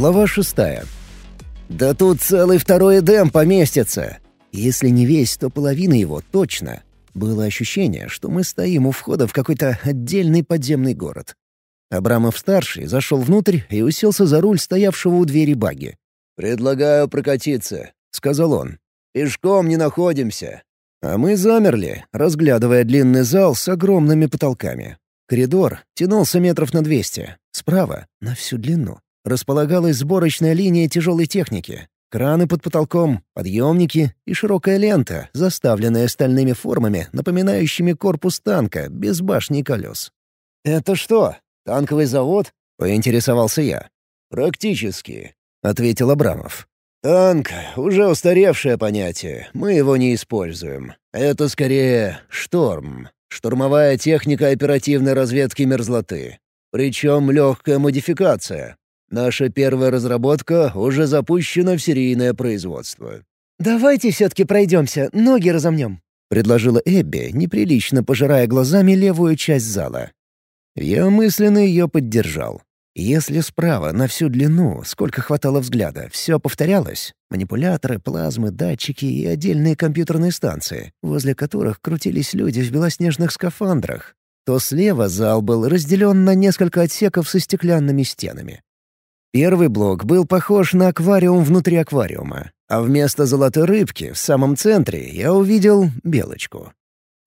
Глава шестая. «Да тут целый второй Эдем поместится!» Если не весь, то половина его точно. Было ощущение, что мы стоим у входа в какой-то отдельный подземный город. Абрамов-старший зашел внутрь и уселся за руль стоявшего у двери баги. «Предлагаю прокатиться», — сказал он. «Пешком не находимся». А мы замерли, разглядывая длинный зал с огромными потолками. Коридор тянулся метров на двести. Справа, на всю длину, располагалась сборочная линия тяжелой техники. Краны под потолком, подъемники и широкая лента, заставленная стальными формами, напоминающими корпус танка, без башни и колес. «Это что, танковый завод?» — поинтересовался я. «Практически», — ответил Абрамов. «Танк — уже устаревшее понятие, мы его не используем. Это скорее шторм, штурмовая техника оперативной разведки мерзлоты. Причем легкая модификация. Наша первая разработка уже запущена в серийное производство». «Давайте все-таки пройдемся, ноги разомнем», — предложила Эбби, неприлично пожирая глазами левую часть зала. Я мысленно ее поддержал. Если справа на всю длину, сколько хватало взгляда, все повторялось — манипуляторы, плазмы, датчики и отдельные компьютерные станции, возле которых крутились люди в белоснежных скафандрах, то слева зал был разделен на несколько отсеков со стеклянными стенами. Первый блок был похож на аквариум внутри аквариума, а вместо золотой рыбки в самом центре я увидел белочку.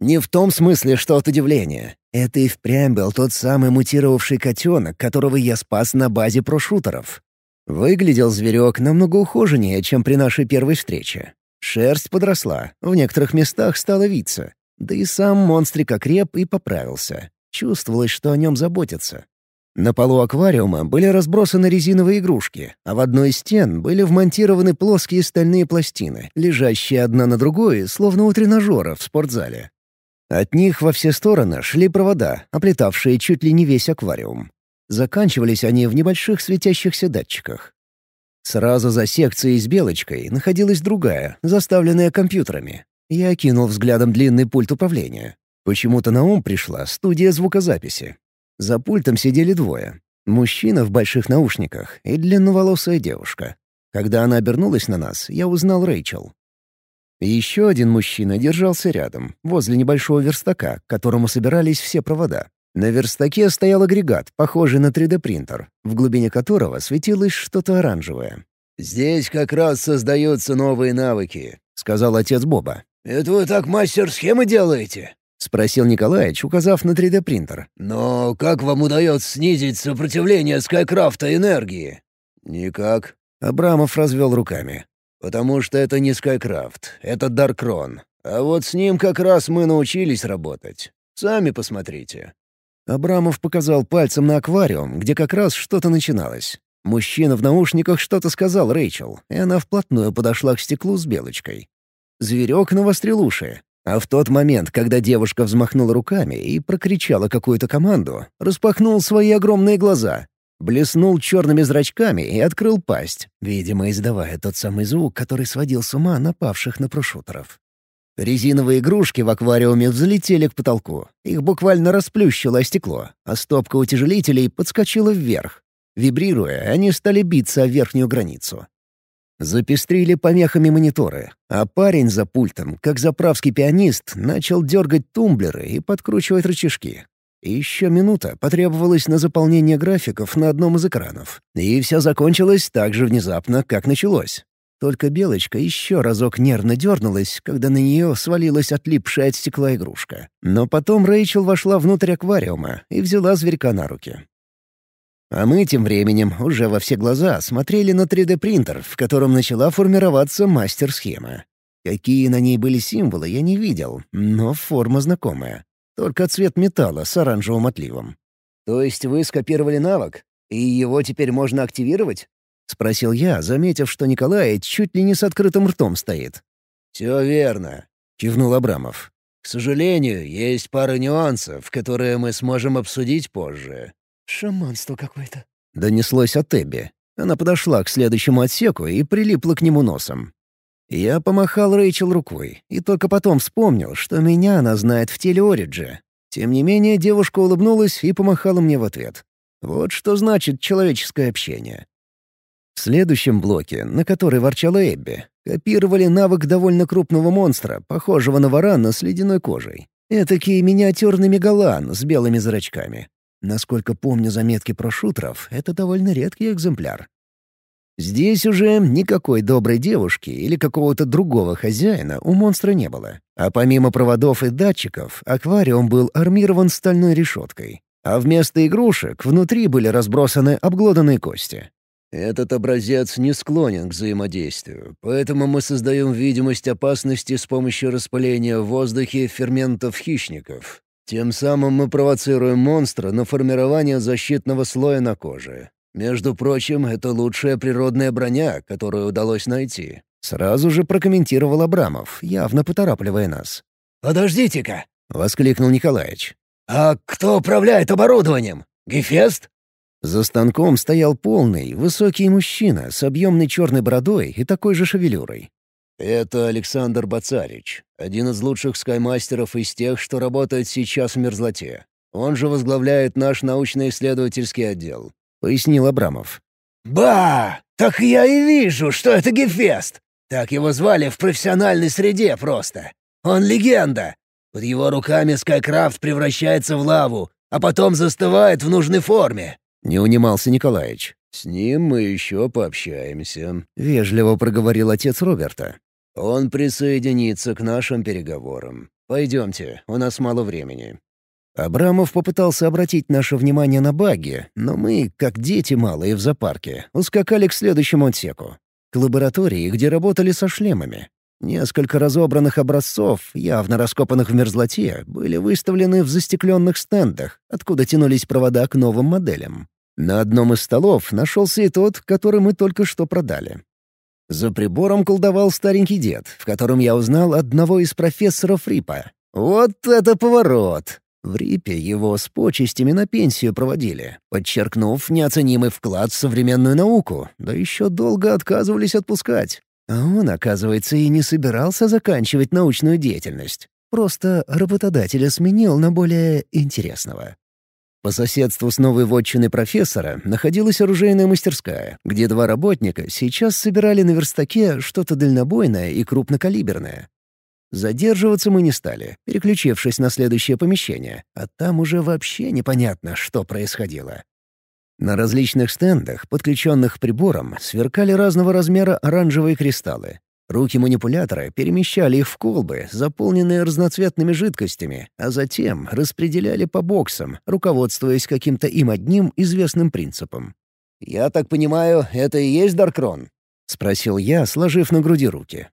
Не в том смысле, что от удивления. Это и впрямь был тот самый мутировавший котенок, которого я спас на базе прошутеров. Выглядел зверек намного ухоженнее, чем при нашей первой встрече. Шерсть подросла, в некоторых местах стала виться. Да и сам монстрик окреп и поправился. Чувствовалось, что о нем заботятся. На полу аквариума были разбросаны резиновые игрушки, а в одной из стен были вмонтированы плоские стальные пластины, лежащие одна на другой, словно у тренажера в спортзале. От них во все стороны шли провода, оплетавшие чуть ли не весь аквариум. Заканчивались они в небольших светящихся датчиках. Сразу за секцией с белочкой находилась другая, заставленная компьютерами. Я окинул взглядом длинный пульт управления. Почему-то на ум пришла студия звукозаписи. За пультом сидели двое. Мужчина в больших наушниках и длинноволосая девушка. Когда она обернулась на нас, я узнал Рэйчел. Еще один мужчина держался рядом, возле небольшого верстака, к которому собирались все провода. На верстаке стоял агрегат, похожий на 3D-принтер, в глубине которого светилось что-то оранжевое. «Здесь как раз создаются новые навыки», — сказал отец Боба. «Это вы так мастер-схемы делаете?» — спросил Николаевич, указав на 3D-принтер. «Но как вам удается снизить сопротивление Скайкрафта энергии?» «Никак». Абрамов развел руками. Потому что это не Скайкрафт, это Даркрон. А вот с ним как раз мы научились работать. Сами посмотрите». Абрамов показал пальцем на аквариум, где как раз что-то начиналось. Мужчина в наушниках что-то сказал Рэйчел, и она вплотную подошла к стеклу с белочкой. Зверек навострил уши. А в тот момент, когда девушка взмахнула руками и прокричала какую-то команду, распахнул свои огромные глаза, блеснул черными зрачками и открыл пасть, видимо, издавая тот самый звук, который сводил с ума напавших на прошутеров. Резиновые игрушки в аквариуме взлетели к потолку. Их буквально расплющило стекло, а стопка утяжелителей подскочила вверх. Вибрируя, они стали биться о верхнюю границу. Запестрили помехами мониторы, а парень за пультом, как заправский пианист, начал дергать тумблеры и подкручивать рычажки. Еще минута потребовалась на заполнение графиков на одном из экранов. И все закончилось так же внезапно, как началось. Только Белочка еще разок нервно дернулась, когда на нее свалилась отлипшая от стекла игрушка. Но потом Рэйчел вошла внутрь аквариума и взяла зверька на руки. А мы тем временем уже во все глаза смотрели на 3D-принтер, в котором начала формироваться мастер-схема. Какие на ней были символы, я не видел, но форма знакомая. Только цвет металла с оранжевым отливом. «То есть вы скопировали навык? И его теперь можно активировать?» — спросил я, заметив, что Николай чуть ли не с открытым ртом стоит. «Все верно», — кивнул Абрамов. «К сожалению, есть пара нюансов, которые мы сможем обсудить позже». «Шаманство какое-то», — донеслось от Эбби. Она подошла к следующему отсеку и прилипла к нему носом. Я помахал Рэйчел рукой и только потом вспомнил, что меня она знает в теле Ориджи. Тем не менее, девушка улыбнулась и помахала мне в ответ. Вот что значит человеческое общение. В следующем блоке, на который ворчала Эбби, копировали навык довольно крупного монстра, похожего на варана с ледяной кожей. Этакий миниатюрный мегалан с белыми зрачками. Насколько помню заметки про шутеров, это довольно редкий экземпляр. Здесь уже никакой доброй девушки или какого-то другого хозяина у монстра не было. А помимо проводов и датчиков, аквариум был армирован стальной решеткой. А вместо игрушек внутри были разбросаны обглоданные кости. Этот образец не склонен к взаимодействию, поэтому мы создаем видимость опасности с помощью распыления в воздухе ферментов хищников. Тем самым мы провоцируем монстра на формирование защитного слоя на коже. Между прочим, это лучшая природная броня, которую удалось найти. Сразу же прокомментировал Абрамов, явно поторапливая нас. «Подождите-ка!» — воскликнул Николаевич. «А кто управляет оборудованием? Гефест?» За станком стоял полный, высокий мужчина с объемной черной бородой и такой же шевелюрой. «Это Александр Бацарич, один из лучших скаймастеров из тех, что работают сейчас в мерзлоте. Он же возглавляет наш научно-исследовательский отдел», — пояснил Абрамов. «Ба! Так я и вижу, что это Гефест! Так его звали в профессиональной среде просто. Он легенда. Под его руками Скайкрафт превращается в лаву, а потом застывает в нужной форме». Не унимался Николаевич. «С ним мы еще пообщаемся», — вежливо проговорил отец Роберта. «Он присоединится к нашим переговорам. Пойдемте, у нас мало времени». Абрамов попытался обратить наше внимание на баги, но мы, как дети малые в зоопарке, ускакали к следующему отсеку. К лаборатории, где работали со шлемами. Несколько разобранных образцов, явно раскопанных в мерзлоте, были выставлены в застекленных стендах, откуда тянулись провода к новым моделям. На одном из столов нашелся и тот, который мы только что продали. За прибором колдовал старенький дед, в котором я узнал одного из профессоров Рипа. Вот это поворот! В Рипе его с почестями на пенсию проводили, подчеркнув неоценимый вклад в современную науку, да еще долго отказывались отпускать. А он, оказывается, и не собирался заканчивать научную деятельность. Просто работодателя сменил на более интересного. По соседству с новой вотчиной профессора находилась оружейная мастерская, где два работника сейчас собирали на верстаке что-то дальнобойное и крупнокалиберное. Задерживаться мы не стали, переключившись на следующее помещение, а там уже вообще непонятно, что происходило. На различных стендах, подключенных к приборам, сверкали разного размера оранжевые кристаллы. Руки манипулятора перемещали их в колбы, заполненные разноцветными жидкостями, а затем распределяли по боксам, руководствуясь каким-то им одним известным принципом. «Я так понимаю, это и есть Даркрон?» — спросил я, сложив на груди руки.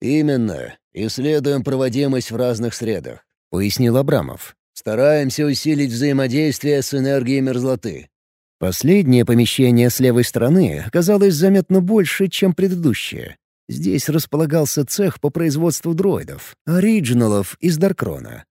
«Именно. Исследуем проводимость в разных средах», — пояснил Абрамов. «Стараемся усилить взаимодействие с энергией мерзлоты». Последнее помещение с левой стороны оказалось заметно больше, чем предыдущее. Здесь располагался цех по производству дроидов, оригиналов из Даркрона.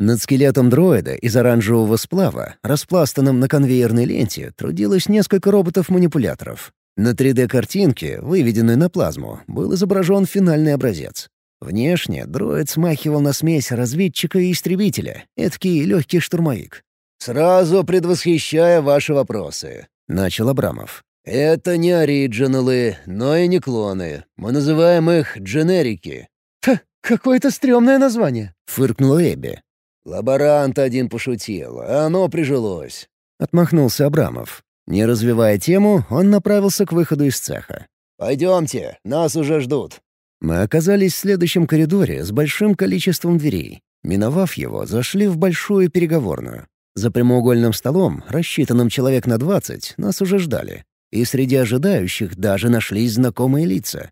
Над скелетом дроида из оранжевого сплава, распластанным на конвейерной ленте, трудилось несколько роботов-манипуляторов. На 3D-картинке, выведенной на плазму, был изображен финальный образец. Внешне дроид смахивал на смесь разведчика и истребителя, эдакий легкий штурмовик. «Сразу предвосхищая ваши вопросы», — начал Абрамов. «Это не оригиналы, но и не клоны. Мы называем их дженерики». «Ха, какое-то стрёмное название», — фыркнула Эбби. «Лаборант один пошутил, а оно прижилось», — отмахнулся Абрамов. Не развивая тему, он направился к выходу из цеха. «Пойдемте, нас уже ждут». Мы оказались в следующем коридоре с большим количеством дверей. Миновав его, зашли в большую переговорную. За прямоугольным столом, рассчитанным человек на двадцать, нас уже ждали и среди ожидающих даже нашлись знакомые лица.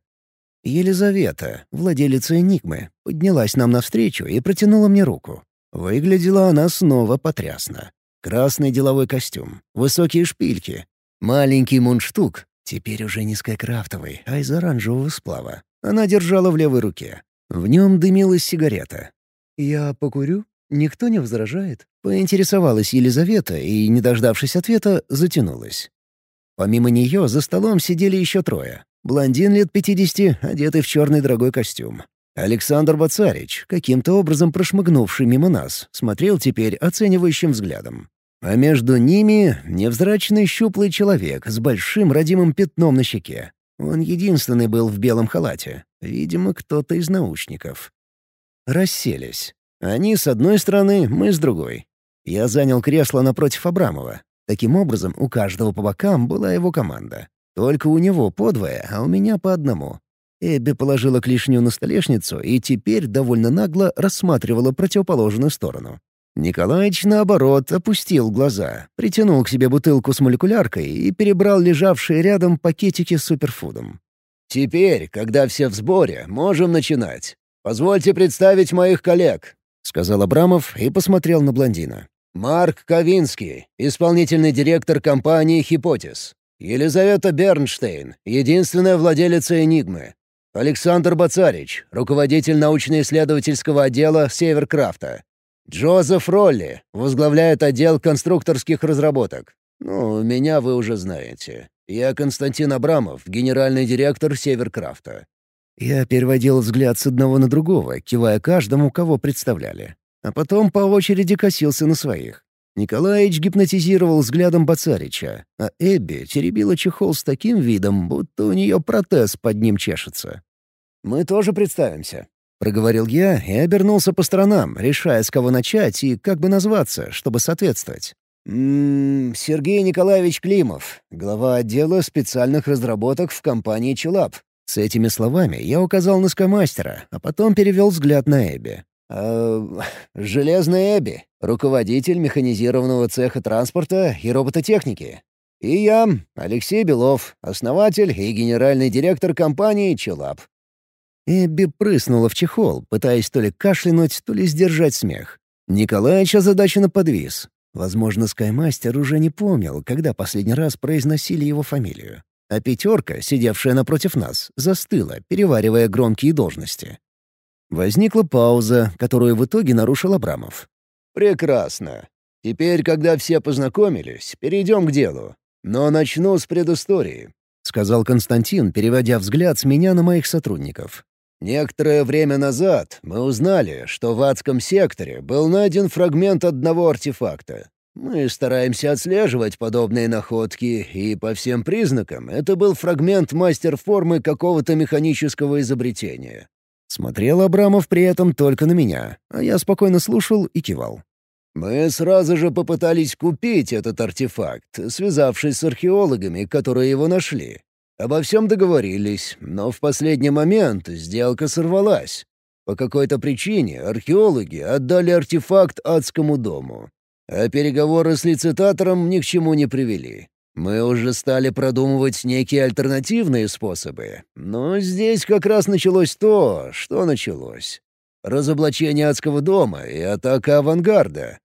Елизавета, владелица «Энигмы», поднялась нам навстречу и протянула мне руку. Выглядела она снова потрясно. Красный деловой костюм, высокие шпильки, маленький мундштук, теперь уже не скайкрафтовый, а из оранжевого сплава. Она держала в левой руке. В нем дымилась сигарета. «Я покурю? Никто не возражает?» Поинтересовалась Елизавета и, не дождавшись ответа, затянулась. Помимо нее за столом сидели еще трое. Блондин лет пятидесяти, одетый в черный дорогой костюм. Александр Бацарич, каким-то образом прошмыгнувший мимо нас, смотрел теперь оценивающим взглядом. а между ними — невзрачный щуплый человек с большим родимым пятном на щеке. Он единственный был в белом халате. Видимо, кто-то из научников. Расселись. Они с одной стороны, мы с другой. Я занял кресло напротив Абрамова. Таким образом, у каждого по бокам была его команда. Только у него по двое, а у меня по одному. Эбби положила клешню на столешницу и теперь довольно нагло рассматривала противоположную сторону. Николаич, наоборот, опустил глаза, притянул к себе бутылку с молекуляркой и перебрал лежавшие рядом пакетики с суперфудом. «Теперь, когда все в сборе, можем начинать. Позвольте представить моих коллег», — сказал Абрамов и посмотрел на блондина. «Марк Ковинский, исполнительный директор компании «Хипотез». Елизавета Бернштейн, единственная владелица «Энигмы». Александр Бацарич, руководитель научно-исследовательского отдела «Северкрафта». Джозеф Ролли возглавляет отдел конструкторских разработок. Ну, меня вы уже знаете. Я Константин Абрамов, генеральный директор Северкрафта». Я переводил взгляд с одного на другого, кивая каждому, кого представляли. А потом по очереди косился на своих. Николаевич гипнотизировал взглядом Бацарича, а Эбби теребила чехол с таким видом, будто у нее протез под ним чешется. «Мы тоже представимся», — проговорил я и обернулся по сторонам, решая, с кого начать и как бы назваться, чтобы соответствовать. «М -м, «Сергей Николаевич Климов, глава отдела специальных разработок в компании «Челап». С этими словами я указал на скамастера, а потом перевел взгляд на Эбби. «Э, «Железный Эбби, руководитель механизированного цеха транспорта и робототехники. И я, Алексей Белов, основатель и генеральный директор компании «Челап». Эбби прыснула в чехол, пытаясь то ли кашлянуть, то ли сдержать смех. Николаевич озадаченно подвис. Возможно, Скаймастер уже не помнил, когда последний раз произносили его фамилию. А пятерка, сидевшая напротив нас, застыла, переваривая громкие должности. Возникла пауза, которую в итоге нарушил Абрамов. «Прекрасно. Теперь, когда все познакомились, перейдем к делу. Но начну с предыстории», — сказал Константин, переводя взгляд с меня на моих сотрудников. Некоторое время назад мы узнали, что в адском секторе был найден фрагмент одного артефакта. Мы стараемся отслеживать подобные находки, и по всем признакам это был фрагмент мастер-формы какого-то механического изобретения. Смотрел Абрамов при этом только на меня, а я спокойно слушал и кивал. Мы сразу же попытались купить этот артефакт, связавшись с археологами, которые его нашли. Обо всем договорились, но в последний момент сделка сорвалась. По какой-то причине археологи отдали артефакт адскому дому. А переговоры с лицитатором ни к чему не привели. Мы уже стали продумывать некие альтернативные способы, но здесь как раз началось то, что началось. Разоблачение адского дома и атака авангарда.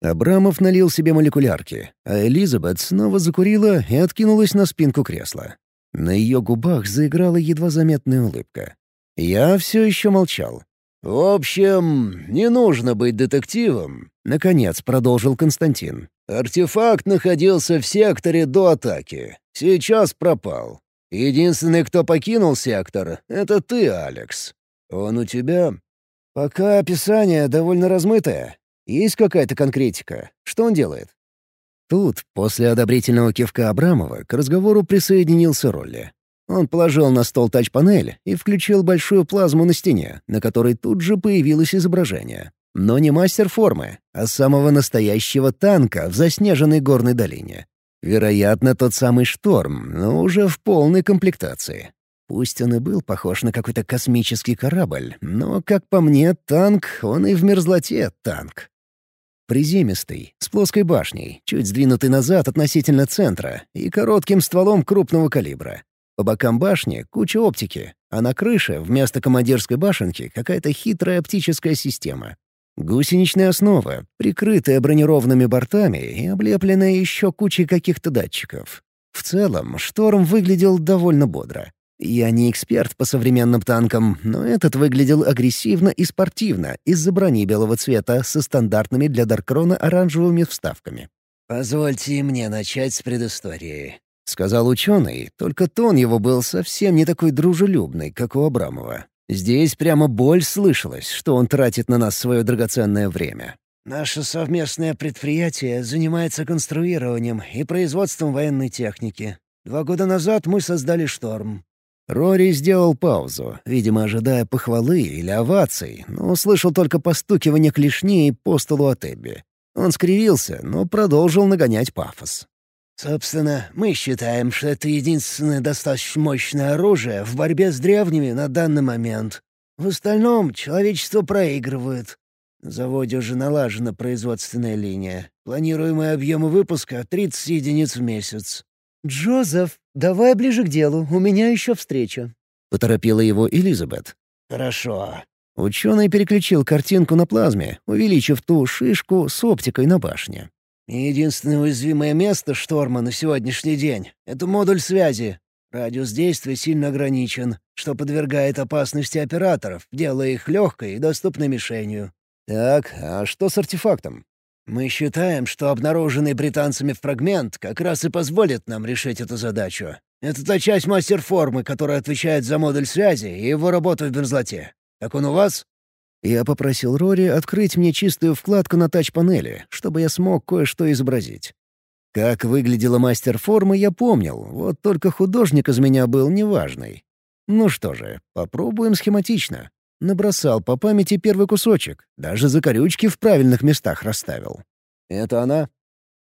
Абрамов налил себе молекулярки, а Элизабет снова закурила и откинулась на спинку кресла. На ее губах заиграла едва заметная улыбка. Я все еще молчал. «В общем, не нужно быть детективом», — наконец продолжил Константин. «Артефакт находился в секторе до атаки. Сейчас пропал. Единственный, кто покинул сектор, — это ты, Алекс. Он у тебя?» «Пока описание довольно размытое. Есть какая-то конкретика? Что он делает?» Тут, после одобрительного кивка Абрамова, к разговору присоединился Ролли. Он положил на стол тач-панель и включил большую плазму на стене, на которой тут же появилось изображение. Но не мастер формы, а самого настоящего танка в заснеженной горной долине. Вероятно, тот самый «Шторм», но уже в полной комплектации. Пусть он и был похож на какой-то космический корабль, но, как по мне, танк, он и в мерзлоте танк. Приземистый, с плоской башней, чуть сдвинутый назад относительно центра и коротким стволом крупного калибра. По бокам башни — куча оптики, а на крыше вместо командирской башенки какая-то хитрая оптическая система. Гусеничная основа, прикрытая бронированными бортами и облепленная еще кучей каких-то датчиков. В целом, шторм выглядел довольно бодро. Я не эксперт по современным танкам, но этот выглядел агрессивно и спортивно из-за брони белого цвета со стандартными для Даркрона оранжевыми вставками. «Позвольте мне начать с предыстории», — сказал ученый, только тон его был совсем не такой дружелюбный, как у Абрамова. Здесь прямо боль слышалась, что он тратит на нас свое драгоценное время. Наше совместное предприятие занимается конструированием и производством военной техники. Два года назад мы создали «Шторм». Рори сделал паузу, видимо, ожидая похвалы или оваций, но услышал только постукивание клешней по столу от Эбби. Он скривился, но продолжил нагонять пафос. «Собственно, мы считаем, что это единственное достаточно мощное оружие в борьбе с древними на данный момент. В остальном человечество проигрывает. На заводе уже налажена производственная линия. Планируемые объемы выпуска — 30 единиц в месяц. «Джозеф, давай ближе к делу, у меня еще встреча», — поторопила его Элизабет. «Хорошо». Ученый переключил картинку на плазме, увеличив ту шишку с оптикой на башне. «Единственное уязвимое место шторма на сегодняшний день — это модуль связи. Радиус действия сильно ограничен, что подвергает опасности операторов, делая их легкой и доступной мишенью. Так, а что с артефактом? Мы считаем, что обнаруженный британцами фрагмент как раз и позволит нам решить эту задачу. Это та часть мастер-формы, которая отвечает за модуль связи и его работу в мерзлоте. Так он у вас? Я попросил Рори открыть мне чистую вкладку на тач-панели, чтобы я смог кое-что изобразить. Как выглядела мастер-форма, я помнил, вот только художник из меня был неважный. Ну что же, попробуем схематично. Набросал по памяти первый кусочек, даже закорючки в правильных местах расставил. Это она?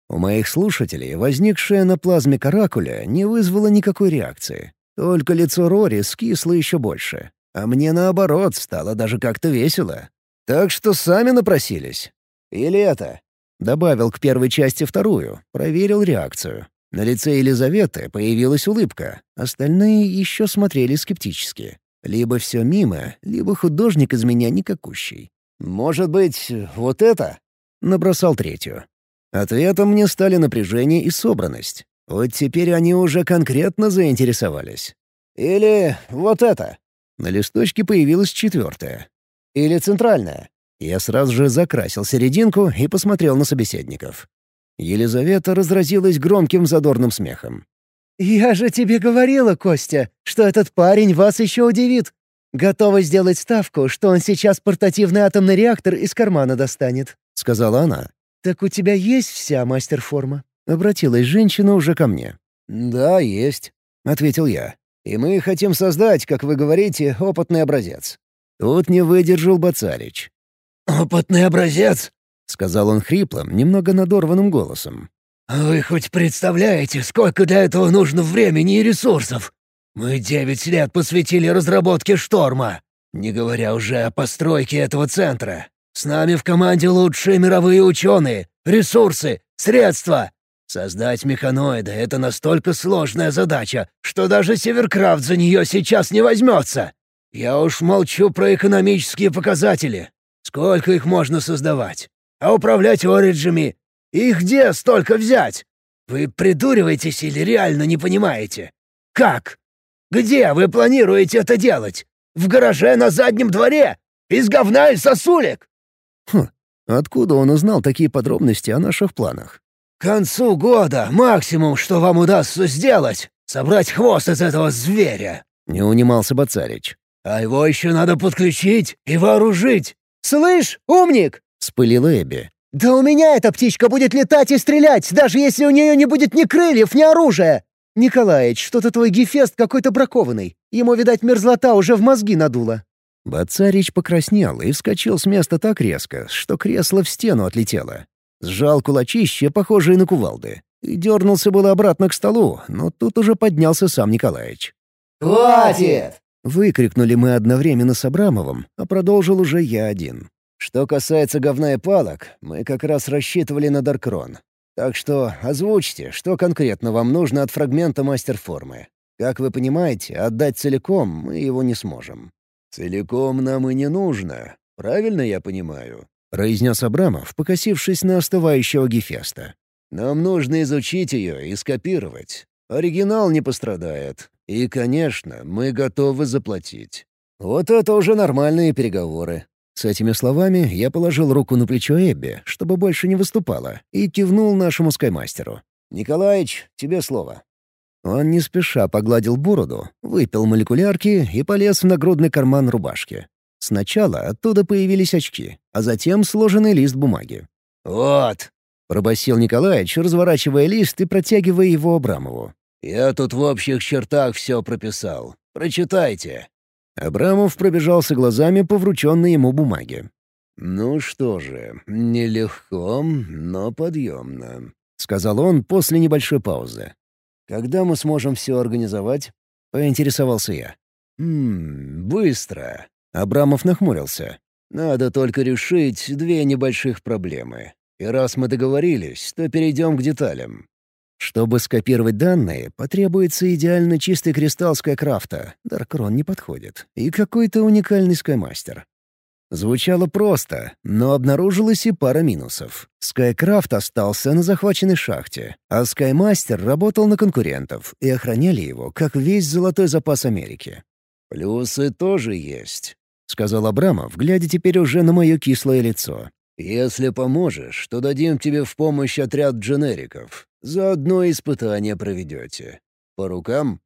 У моих слушателей возникшая на плазме каракуля не вызвала никакой реакции. Только лицо Рори скисло еще больше. А мне, наоборот, стало даже как-то весело. Так что сами напросились. Или это? Добавил к первой части вторую, проверил реакцию. На лице Елизаветы появилась улыбка, остальные еще смотрели скептически. Либо все мимо, либо художник из меня никакущий. «Может быть, вот это?» — набросал третью. Ответом мне стали напряжение и собранность. Вот теперь они уже конкретно заинтересовались. Или вот это. На листочке появилась четвертая. Или центральная. Я сразу же закрасил серединку и посмотрел на собеседников. Елизавета разразилась громким задорным смехом. «Я же тебе говорила, Костя, что этот парень вас еще удивит. Готова сделать ставку, что он сейчас портативный атомный реактор из кармана достанет», — сказала она. «Так у тебя есть вся мастер-форма?» — обратилась женщина уже ко мне. «Да, есть», — ответил я. «И мы хотим создать, как вы говорите, опытный образец». Тут не выдержал Бацарич. «Опытный образец?» — сказал он хриплым, немного надорванным голосом. «Вы хоть представляете, сколько для этого нужно времени и ресурсов? Мы девять лет посвятили разработке «Шторма», не говоря уже о постройке этого центра. С нами в команде лучшие мировые ученые, ресурсы, средства. Создать механоида — это настолько сложная задача, что даже Северкрафт за нее сейчас не возьмется. Я уж молчу про экономические показатели. Сколько их можно создавать? А управлять ориджами и где столько взять? Вы придуриваетесь или реально не понимаете? Как? Где вы планируете это делать? В гараже на заднем дворе? Из говна и сосулек?» Хм, откуда он узнал такие подробности о наших планах? «К концу года максимум, что вам удастся сделать — собрать хвост из этого зверя!» — не унимался Бацарич. «А его еще надо подключить и вооружить!» «Слышь, умник!» — спылила Эбби. «Да у меня эта птичка будет летать и стрелять, даже если у нее не будет ни крыльев, ни оружия!» «Николаич, что-то твой гефест какой-то бракованный. Ему, видать, мерзлота уже в мозги надула». Бацарич покраснел и вскочил с места так резко, что кресло в стену отлетело. Сжал кулачище, похожие на кувалды, и дернулся было обратно к столу, но тут уже поднялся сам Николаич. «Хватит!» — выкрикнули мы одновременно с Абрамовым, а продолжил уже я один. Что касается говна и палок, мы как раз рассчитывали на Даркрон. Так что озвучьте, что конкретно вам нужно от фрагмента мастер-формы. Как вы понимаете, отдать целиком мы его не сможем. «Целиком нам и не нужно, правильно я понимаю?» — произнес Абрамов, покосившись на остывающего Гефеста. «Нам нужно изучить ее и скопировать. Оригинал не пострадает. И, конечно, мы готовы заплатить». Вот это уже нормальные переговоры. С этими словами я положил руку на плечо Эбби, чтобы больше не выступала, и кивнул нашему скаймастеру. «Николаич, тебе слово». Он не спеша погладил бороду, выпил молекулярки и полез в нагрудный карман рубашки. Сначала оттуда появились очки, а затем сложенный лист бумаги. «Вот», — пробасил Николаевич, разворачивая лист и протягивая его Абрамову. «Я тут в общих чертах все прописал. Прочитайте». Абрамов пробежался глазами по врученной ему бумаге. «Ну что же, нелегко, но подъемно», — сказал он после небольшой паузы. «Когда мы сможем все организовать?» — поинтересовался я. «Ммм, быстро». Абрамов нахмурился. «Надо только решить две небольших проблемы. И раз мы договорились, то перейдем к деталям. Чтобы скопировать данные, потребуется идеально чистый кристалл Скайкрафта. Даркрон не подходит. И какой-то уникальный Скаймастер. Звучало просто, но обнаружилась и пара минусов. Скайкрафт остался на захваченной шахте, а Скаймастер работал на конкурентов, и охраняли его, как весь золотой запас Америки. «Плюсы тоже есть», — сказал Абрамов, глядя теперь уже на мое кислое лицо. «Если поможешь, то дадим тебе в помощь отряд дженериков. Заодно испытания проведете. По рукам?»